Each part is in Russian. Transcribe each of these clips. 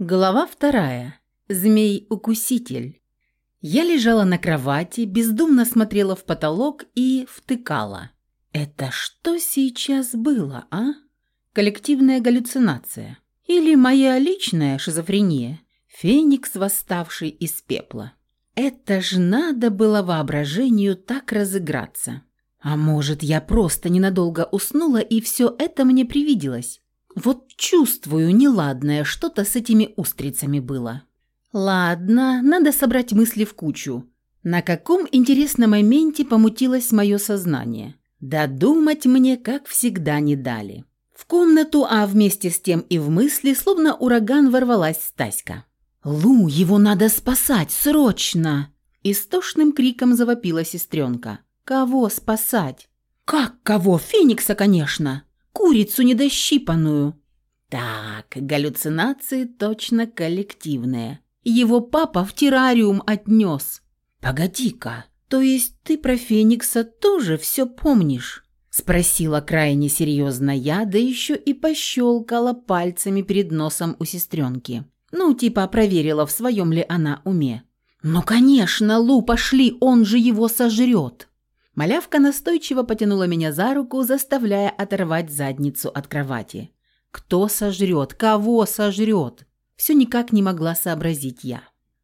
Глава вторая. Змей-укуситель. Я лежала на кровати, бездумно смотрела в потолок и втыкала. Это что сейчас было, а? Коллективная галлюцинация. Или моя личная шизофрения? Феникс, восставший из пепла. Это ж надо было воображению так разыграться. А может, я просто ненадолго уснула, и все это мне привиделось? Вот чувствую неладное, что-то с этими устрицами было. Ладно, надо собрать мысли в кучу. На каком интересном моменте помутилось мое сознание? Додумать мне, как всегда, не дали. В комнату, а вместе с тем и в мысли, словно ураган ворвалась Стаська. «Лу, его надо спасать, срочно!» Истошным криком завопила сестренка. «Кого спасать?» «Как кого? Феникса, конечно!» Курицу недощипанную. Так, галлюцинации точно коллективные. Его папа в террариум отнес. Погоди-ка, то есть ты про Феникса тоже все помнишь? Спросила крайне серьезно я, да еще и пощелкала пальцами перед носом у сестренки. Ну, типа проверила, в своем ли она уме. «Ну, конечно, Лу, пошли, он же его сожрет!» Малявка настойчиво потянула меня за руку, заставляя оторвать задницу от кровати. «Кто сожрет? Кого сожрет?» Все никак не могла сообразить я.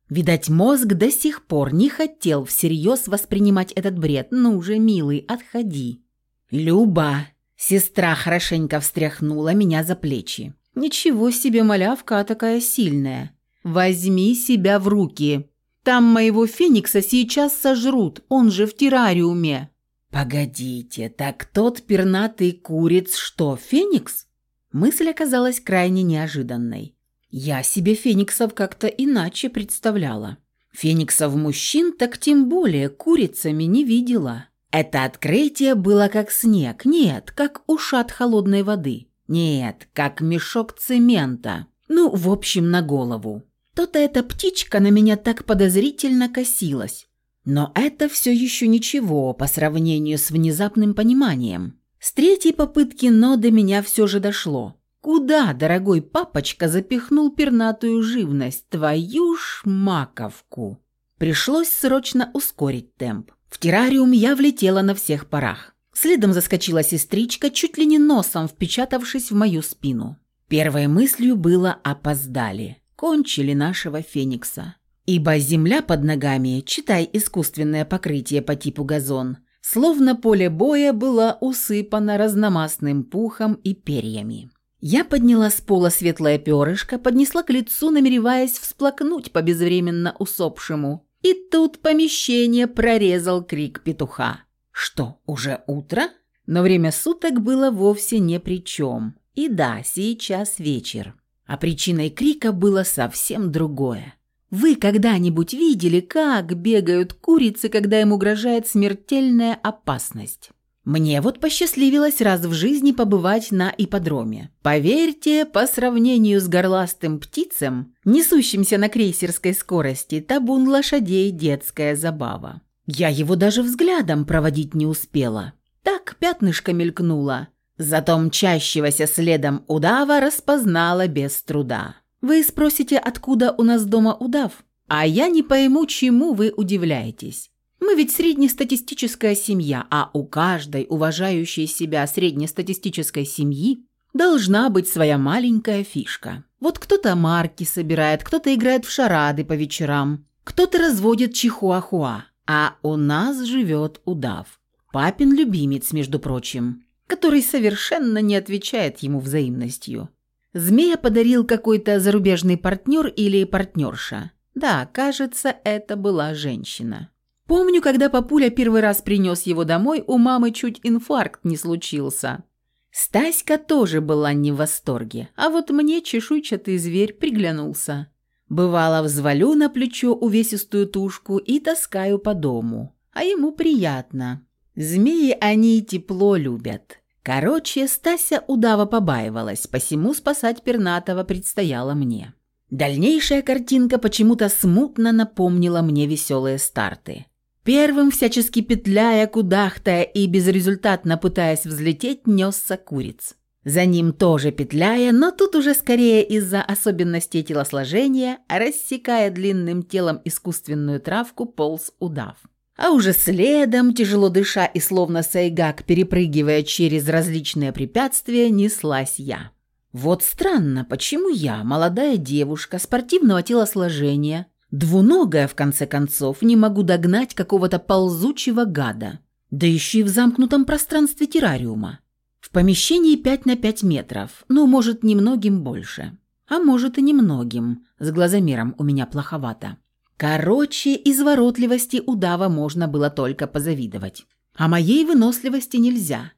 Видать, мозг до сих пор не хотел всерьез воспринимать этот бред. «Ну уже милый, отходи». «Люба!» Сестра хорошенько встряхнула меня за плечи. «Ничего себе, малявка такая сильная. Возьми себя в руки. Там моего феникса сейчас сожрут, он же в террариуме». «Погодите, так тот пернатый куриц что, феникс?» Мысль оказалась крайне неожиданной. Я себе фениксов как-то иначе представляла. Фениксов мужчин так тем более курицами не видела. Это открытие было как снег, нет, как ушат холодной воды, нет, как мешок цемента. Ну, в общем, на голову. То-то эта птичка на меня так подозрительно косилась. Но это все еще ничего по сравнению с внезапным пониманием. С третьей попытки, но до меня все же дошло. Куда, дорогой папочка, запихнул пернатую живность? Твою ж маковку! Пришлось срочно ускорить темп. В террариум я влетела на всех парах. Следом заскочила сестричка, чуть ли не носом впечатавшись в мою спину. Первой мыслью было «опоздали» кончили нашего феникса. Ибо земля под ногами, читай искусственное покрытие по типу газон, словно поле боя была усыпана разномастным пухом и перьями. Я подняла с пола светлое перышко, поднесла к лицу, намереваясь всплакнуть по безвременно усопшему. И тут помещение прорезал крик петуха. Что, уже утро? Но время суток было вовсе ни при чем. И да, сейчас вечер. А причиной крика было совсем другое. Вы когда-нибудь видели, как бегают курицы, когда им угрожает смертельная опасность? Мне вот посчастливилось раз в жизни побывать на ипподроме. Поверьте, по сравнению с горластым птицем, несущимся на крейсерской скорости, табун лошадей – детская забава. Я его даже взглядом проводить не успела. Так пятнышко мелькнуло, Зато мчащегося следом удава распознала без труда. Вы спросите, откуда у нас дома удав? А я не пойму, чему вы удивляетесь. Мы ведь среднестатистическая семья, а у каждой уважающей себя среднестатистической семьи должна быть своя маленькая фишка. Вот кто-то марки собирает, кто-то играет в шарады по вечерам, кто-то разводит чихуахуа, а у нас живет удав. Папин любимец, между прочим который совершенно не отвечает ему взаимностью. Змея подарил какой-то зарубежный партнер или партнерша. Да, кажется, это была женщина. Помню, когда папуля первый раз принес его домой, у мамы чуть инфаркт не случился. Стаська тоже была не в восторге, а вот мне чешуйчатый зверь приглянулся. Бывало, взвалю на плечо увесистую тушку и таскаю по дому. А ему приятно. Змеи они тепло любят. Короче, Стася удава побаивалась, посему спасать пернатого предстояло мне. Дальнейшая картинка почему-то смутно напомнила мне веселые старты. Первым, всячески петляя, кудахтая и безрезультатно пытаясь взлететь, несся куриц. За ним тоже петляя, но тут уже скорее из-за особенностей телосложения, рассекая длинным телом искусственную травку, полз удав. А уже следом, тяжело дыша и словно сайгак, перепрыгивая через различные препятствия, неслась я. Вот странно, почему я, молодая девушка, спортивного телосложения, двуногая в конце концов, не могу догнать какого-то ползучего гада, да еще и в замкнутом пространстве террариума. В помещении 5 на 5 метров, ну, может, немногим больше. А может и немногим, с глазомером у меня плоховато. Короче, изворотливости удава можно было только позавидовать. А моей выносливости нельзя.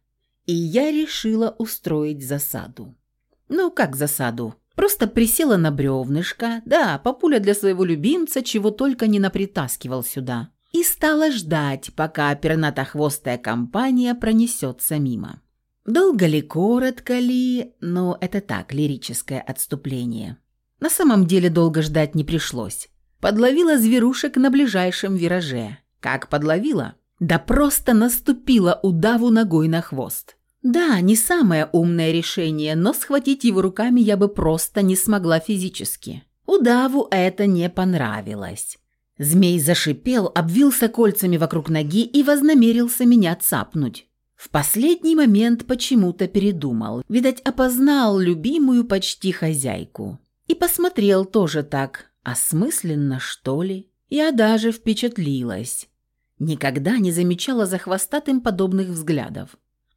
И я решила устроить засаду. Ну, как засаду? Просто присела на бревнышко, да, папуля для своего любимца чего только не напритаскивал сюда. И стала ждать, пока пернатохвостая компания пронесется мимо. Долго ли, коротко ли, но это так, лирическое отступление. На самом деле долго ждать не пришлось. Подловила зверушек на ближайшем вираже. Как подловила? Да просто наступила удаву ногой на хвост. Да, не самое умное решение, но схватить его руками я бы просто не смогла физически. Удаву это не понравилось. Змей зашипел, обвился кольцами вокруг ноги и вознамерился меня цапнуть. В последний момент почему-то передумал. Видать, опознал любимую почти хозяйку. И посмотрел тоже так, Осмысленно, что ли? Я даже впечатлилась. Никогда не замечала за хвостатым подобных взглядов.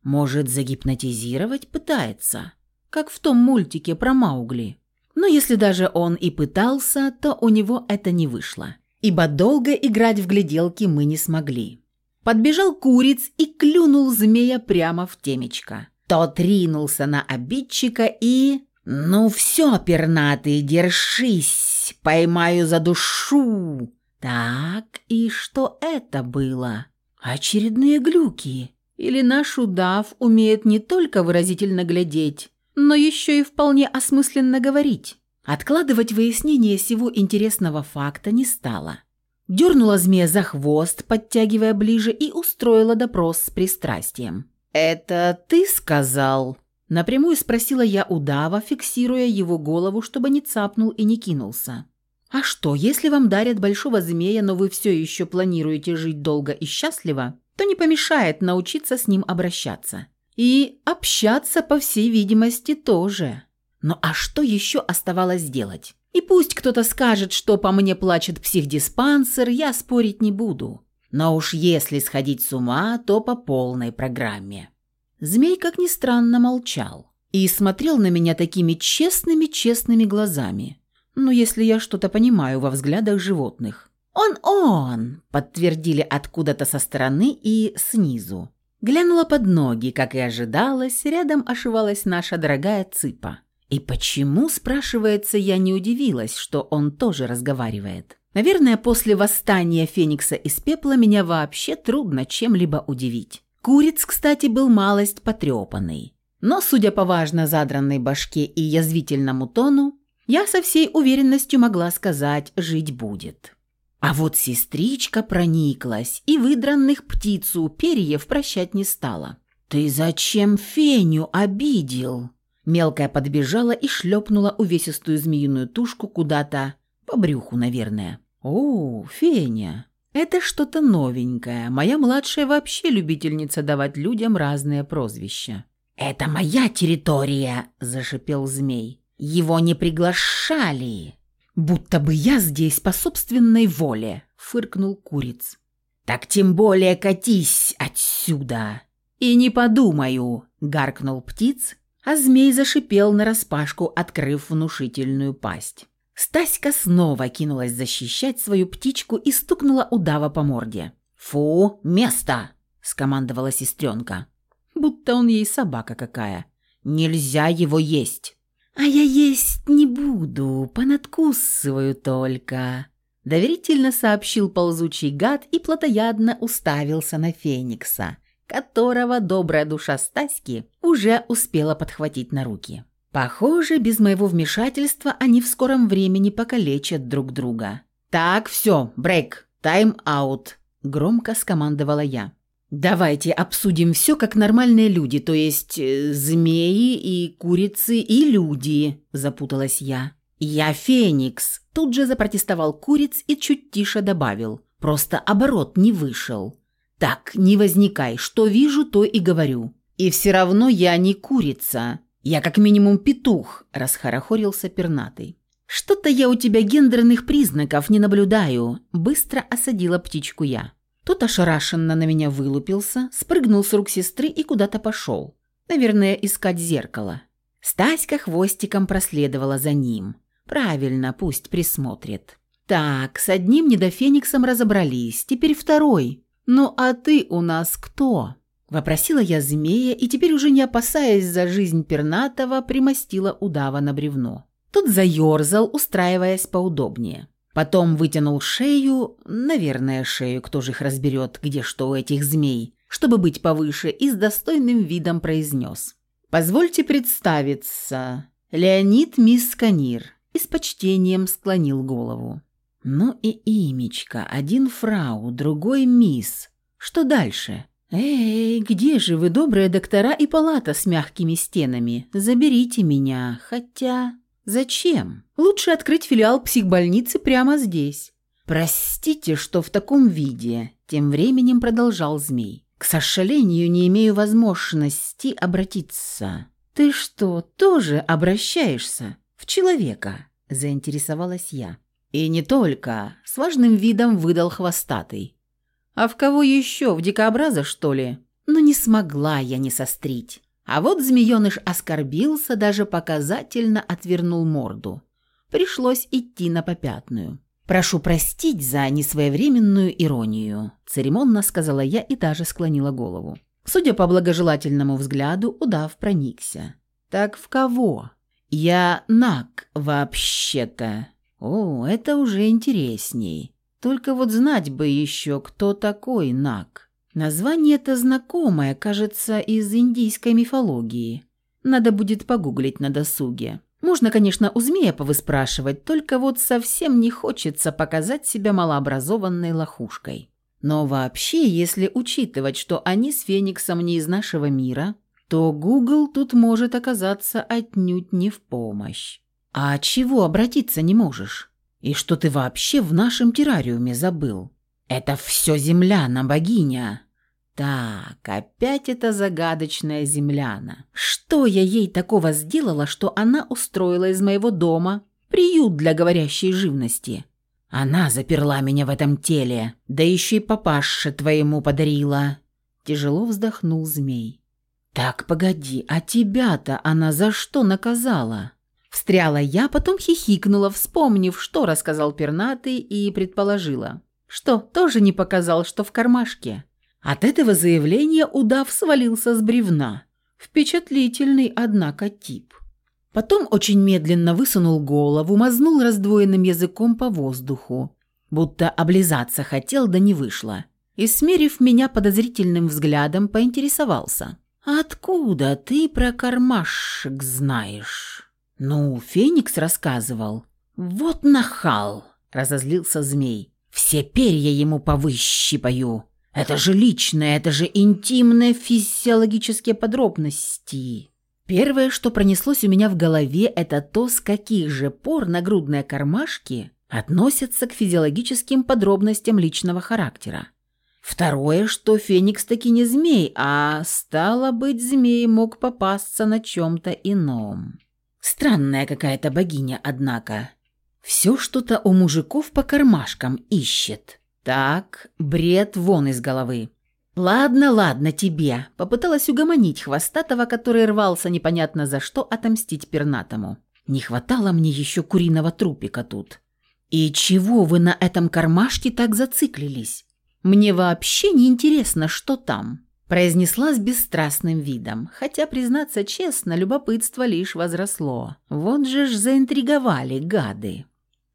Может, загипнотизировать пытается, как в том мультике про Маугли. Но если даже он и пытался, то у него это не вышло, ибо долго играть в гляделки мы не смогли. Подбежал куриц и клюнул змея прямо в темечко. Тот ринулся на обидчика и... «Ну все, пернатый, держись!» Поймаю за душу. Так, и что это было? Очередные глюки. Или наш удав умеет не только выразительно глядеть, но еще и вполне осмысленно говорить. Откладывать выяснение сего интересного факта не стала. Дернула змея за хвост, подтягивая ближе, и устроила допрос с пристрастием. «Это ты сказал?» Напрямую спросила я удава, фиксируя его голову, чтобы не цапнул и не кинулся. «А что, если вам дарят большого змея, но вы все еще планируете жить долго и счастливо, то не помешает научиться с ним обращаться. И общаться, по всей видимости, тоже. Ну а что еще оставалось делать? И пусть кто-то скажет, что по мне плачет психдиспансер, я спорить не буду. Но уж если сходить с ума, то по полной программе». Змей, как ни странно, молчал и смотрел на меня такими честными-честными глазами. Ну, если я что-то понимаю во взглядах животных. «Он-он!» – подтвердили откуда-то со стороны и снизу. Глянула под ноги, как и ожидалось, рядом ошивалась наша дорогая цыпа. И почему, спрашивается, я не удивилась, что он тоже разговаривает? Наверное, после восстания Феникса из пепла меня вообще трудно чем-либо удивить. Куриц, кстати, был малость потрепанный. Но, судя по важно задранной башке и язвительному тону, я со всей уверенностью могла сказать «жить будет». А вот сестричка прониклась и выдранных птицу перьев прощать не стала. «Ты зачем Феню обидел?» Мелкая подбежала и шлепнула увесистую змеиную тушку куда-то по брюху, наверное. «О, Феня, это что-то новенькое. Моя младшая вообще любительница давать людям разные прозвища. «Это моя территория!» – зашипел змей. «Его не приглашали!» «Будто бы я здесь по собственной воле!» – фыркнул куриц. «Так тем более катись отсюда!» «И не подумаю!» – гаркнул птиц, а змей зашипел нараспашку, открыв внушительную пасть. Стаська снова кинулась защищать свою птичку и стукнула удава по морде. «Фу, место!» – скомандовала сестренка. Будто он ей собака какая. «Нельзя его есть!» «А я есть не буду, понадкусываю только», – доверительно сообщил ползучий гад и плотоядно уставился на Феникса, которого добрая душа Стаськи уже успела подхватить на руки. Похоже, без моего вмешательства они в скором времени покалечат друг друга. «Так, все, брейк, тайм-аут», – громко скомандовала я. «Давайте обсудим все как нормальные люди, то есть э, змеи и курицы и люди», – запуталась я. «Я Феникс», – тут же запротестовал куриц и чуть тише добавил. «Просто оборот не вышел». «Так, не возникай, что вижу, то и говорю». «И все равно я не курица. Я как минимум петух», – расхорохорился пернатый. «Что-то я у тебя гендерных признаков не наблюдаю», – быстро осадила птичку я. Тот ошарашенно на меня вылупился, спрыгнул с рук сестры и куда-то пошел. Наверное, искать зеркало. Стаська хвостиком проследовала за ним. Правильно, пусть присмотрит. Так, с одним недофениксом разобрались, теперь второй. Ну а ты у нас кто? Вопросила я змея и теперь уже не опасаясь за жизнь пернатого, примостила удава на бревно. Тот заерзал, устраиваясь поудобнее. Потом вытянул шею, наверное, шею, кто же их разберет, где что у этих змей, чтобы быть повыше, и с достойным видом произнес. «Позвольте представиться. Леонид Мисканир». И с почтением склонил голову. «Ну и имечко. Один фрау, другой мисс. Что дальше?» «Эй, где же вы, добрые доктора и палата с мягкими стенами? Заберите меня. Хотя...» Зачем? Лучше открыть филиал психбольницы прямо здесь. Простите, что в таком виде, тем временем продолжал змей. К сожалению, не имею возможности обратиться. Ты что, тоже обращаешься в человека? заинтересовалась я. И не только, с важным видом выдал хвостатый. А в кого еще, в дикообраза, что ли? Но ну, не смогла я не сострить. А вот змееныш оскорбился, даже показательно отвернул морду. Пришлось идти на попятную. «Прошу простить за несвоевременную иронию», – церемонно сказала я и даже склонила голову. Судя по благожелательному взгляду, удав проникся. «Так в кого?» «Я Нак, вообще-то». «О, это уже интересней. Только вот знать бы еще, кто такой Нак». Название это знакомое, кажется, из индийской мифологии. Надо будет погуглить на досуге. Можно, конечно, у змея повыспрашивать, только вот совсем не хочется показать себя малообразованной лохушкой. Но вообще, если учитывать, что они с Фениксом не из нашего мира, то Google тут может оказаться отнюдь не в помощь. А чего обратиться не можешь? И что ты вообще в нашем террариуме забыл? Это все земляна, богиня. Так, опять эта загадочная земляна. Что я ей такого сделала, что она устроила из моего дома приют для говорящей живности? Она заперла меня в этом теле, да еще и папаше твоему подарила. Тяжело вздохнул змей. Так, погоди, а тебя-то она за что наказала? Встряла я, потом хихикнула, вспомнив, что рассказал пернатый, и предположила. Что, тоже не показал, что в кармашке? От этого заявления удав свалился с бревна. Впечатлительный, однако, тип. Потом очень медленно высунул голову, мазнул раздвоенным языком по воздуху, будто облизаться хотел, да не вышло. И, смерив меня подозрительным взглядом, поинтересовался. «Откуда ты про кармашек знаешь?» «Ну, Феникс рассказывал». «Вот нахал!» – разозлился змей. Все перья ему повыщипаю. Это же личное, это же интимные физиологические подробности. Первое, что пронеслось у меня в голове, это то, с каких же пор нагрудные кармашки относятся к физиологическим подробностям личного характера. Второе, что Феникс таки не змей, а, стало быть, змей мог попасться на чем-то ином. Странная какая-то богиня, однако. Все что-то у мужиков по кармашкам ищет. Так, бред вон из головы. «Ладно, ладно, тебе», — попыталась угомонить хвостатого, который рвался непонятно за что отомстить пернатому. «Не хватало мне еще куриного трупика тут». «И чего вы на этом кармашке так зациклились? Мне вообще не интересно, что там», — произнесла с бесстрастным видом, хотя, признаться честно, любопытство лишь возросло. «Вот же ж заинтриговали гады».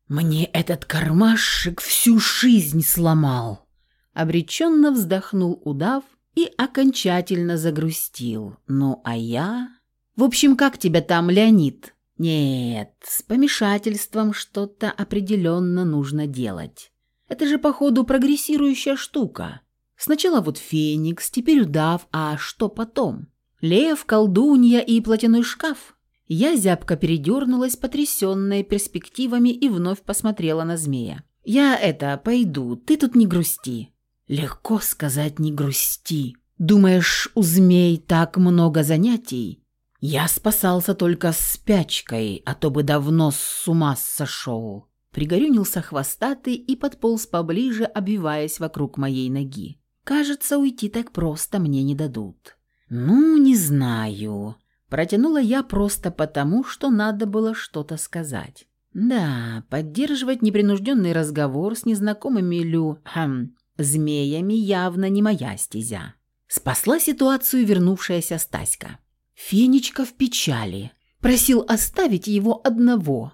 «Мне этот кармашек всю жизнь сломал!» Обреченно вздохнул удав и окончательно загрустил. «Ну, а я...» «В общем, как тебя там, Леонид?» «Нет, с помешательством что-то определенно нужно делать. Это же, походу, прогрессирующая штука. Сначала вот Феникс, теперь удав, а что потом? Лев, колдунья и платяной шкаф? Я зябко передернулась, потрясенная перспективами, и вновь посмотрела на змея. «Я это, пойду, ты тут не грусти». «Легко сказать «не грусти». Думаешь, у змей так много занятий?» «Я спасался только спячкой, а то бы давно с ума сошел». Пригорюнился хвостатый и подполз поближе, обвиваясь вокруг моей ноги. «Кажется, уйти так просто мне не дадут». «Ну, не знаю». Протянула я просто потому, что надо было что-то сказать. Да, поддерживать непринужденный разговор с незнакомыми лю... Хм, змеями явно не моя стезя. Спасла ситуацию вернувшаяся Стаська. Фенечка в печали. Просил оставить его одного.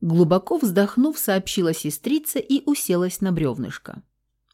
Глубоко вздохнув, сообщила сестрица и уселась на бревнышко.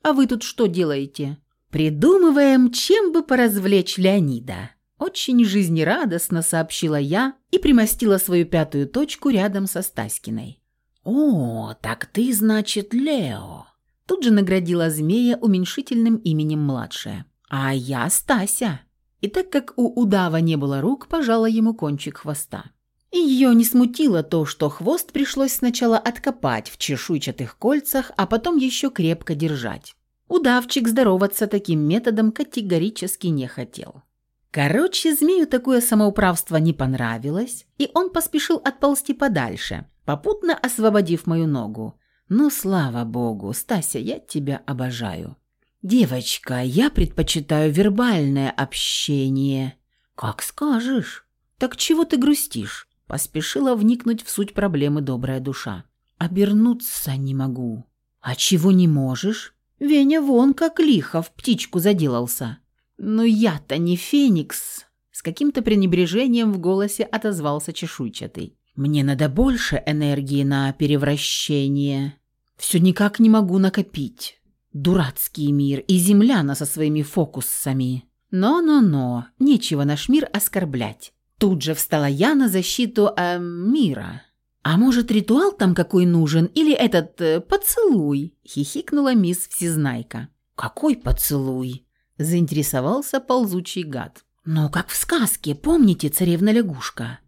«А вы тут что делаете?» «Придумываем, чем бы поразвлечь Леонида». Очень жизнерадостно сообщила я и примостила свою пятую точку рядом со Стаськиной. «О, так ты, значит, Лео!» Тут же наградила змея уменьшительным именем младшая. «А я Стася!» И так как у удава не было рук, пожала ему кончик хвоста. И ее не смутило то, что хвост пришлось сначала откопать в чешуйчатых кольцах, а потом еще крепко держать. Удавчик здороваться таким методом категорически не хотел. Короче, змею такое самоуправство не понравилось, и он поспешил отползти подальше, попутно освободив мою ногу. «Ну, слава богу, Стася, я тебя обожаю». «Девочка, я предпочитаю вербальное общение». «Как скажешь». «Так чего ты грустишь?» Поспешила вникнуть в суть проблемы добрая душа. «Обернуться не могу». «А чего не можешь?» «Веня вон как лихо в птичку заделался». «Но я-то не феникс!» С каким-то пренебрежением в голосе отозвался чешуйчатый. «Мне надо больше энергии на перевращение. Все никак не могу накопить. Дурацкий мир и земляна со своими фокусами. Но-но-но, нечего наш мир оскорблять. Тут же встала я на защиту э, мира. «А может, ритуал там какой нужен? Или этот э, поцелуй?» – хихикнула мисс Всезнайка. «Какой поцелуй?» заинтересовался ползучий гад. «Ну, как в сказке, помните, царевна-лягушка?»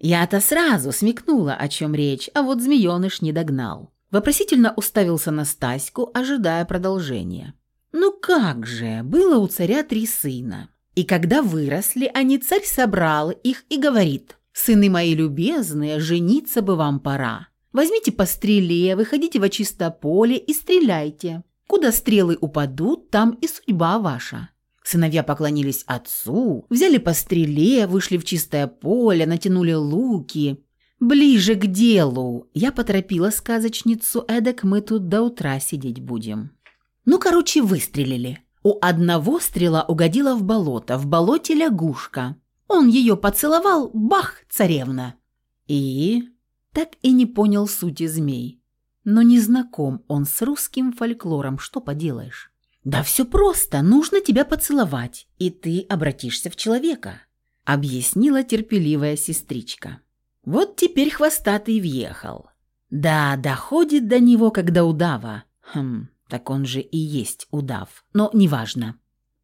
Я-то сразу смекнула, о чем речь, а вот змееныш не догнал. Вопросительно уставился на Стаську, ожидая продолжения. «Ну как же, было у царя три сына. И когда выросли, они царь собрал их и говорит, «Сыны мои любезные, жениться бы вам пора. Возьмите по стреле, выходите во чисто поле и стреляйте. Куда стрелы упадут, там и судьба ваша». Сыновья поклонились отцу, взяли по стреле, вышли в чистое поле, натянули луки. «Ближе к делу!» Я поторопила сказочницу, эдак мы тут до утра сидеть будем. Ну, короче, выстрелили. У одного стрела угодила в болото, в болоте лягушка. Он ее поцеловал, бах, царевна. И... Так и не понял сути змей. Но не знаком он с русским фольклором, что поделаешь? «Да все просто, нужно тебя поцеловать, и ты обратишься в человека», — объяснила терпеливая сестричка. Вот теперь хвостатый въехал. Да, доходит до него, когда удава. Хм, так он же и есть удав, но неважно.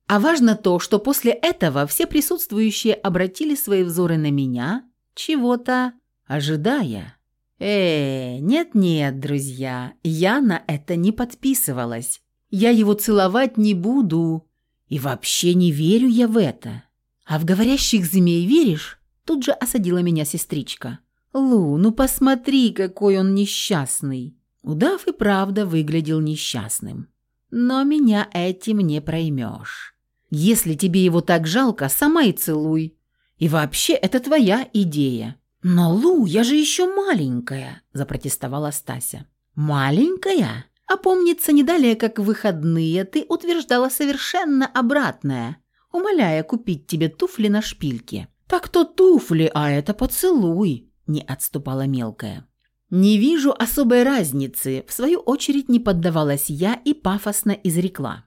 А важно то, что после этого все присутствующие обратили свои взоры на меня, чего-то ожидая. Э, нет-нет, друзья, я на это не подписывалась. Я его целовать не буду. И вообще не верю я в это. А в говорящих змей веришь? Тут же осадила меня сестричка. Лу, ну посмотри, какой он несчастный. Удав и правда выглядел несчастным. Но меня этим не проймешь. Если тебе его так жалко, сама и целуй. И вообще, это твоя идея. «Но, Лу, я же еще маленькая», – запротестовала Стася. «Маленькая? А помнится, не далее, как в выходные, ты утверждала совершенно обратное, умоляя купить тебе туфли на шпильке». «Так то туфли, а это поцелуй», – не отступала мелкая. «Не вижу особой разницы», – в свою очередь не поддавалась я и пафосно изрекла.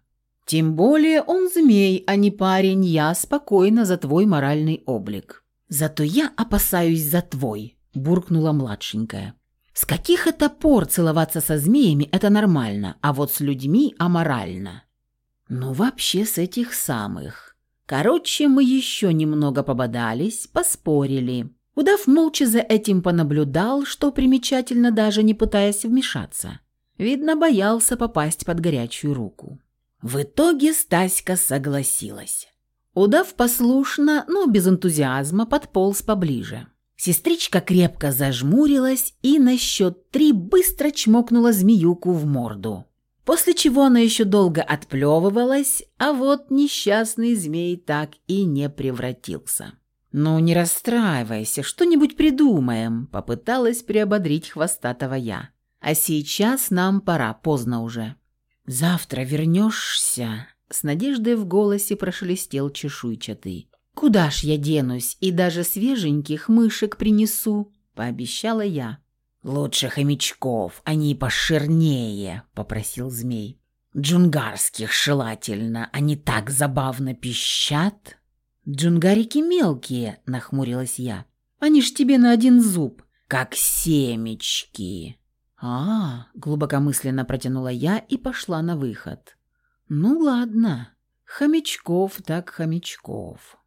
«Тем более он змей, а не парень, я спокойно за твой моральный облик». «Зато я опасаюсь за твой», – буркнула младшенькая. «С каких это пор целоваться со змеями – это нормально, а вот с людьми – аморально?» Ну, вообще с этих самых. Короче, мы еще немного пободались, поспорили. Удав молча за этим понаблюдал, что примечательно, даже не пытаясь вмешаться. Видно, боялся попасть под горячую руку. В итоге Стаська согласилась. Удав послушно, но без энтузиазма подполз поближе. Сестричка крепко зажмурилась и на счет три быстро чмокнула змеюку в морду. После чего она еще долго отплевывалась, а вот несчастный змей так и не превратился. «Ну, не расстраивайся, что-нибудь придумаем», — попыталась приободрить хвостатого я. «А сейчас нам пора, поздно уже». «Завтра вернешься?» — с надеждой в голосе прошелестел чешуйчатый. «Куда ж я денусь и даже свеженьких мышек принесу?» — пообещала я. «Лучше хомячков, они поширнее», — попросил змей. «Джунгарских желательно, они так забавно пищат». «Джунгарики мелкие», — нахмурилась я. «Они ж тебе на один зуб, как семечки». «А, — глубокомысленно протянула я и пошла на выход. «Ну ладно, хомячков так хомячков».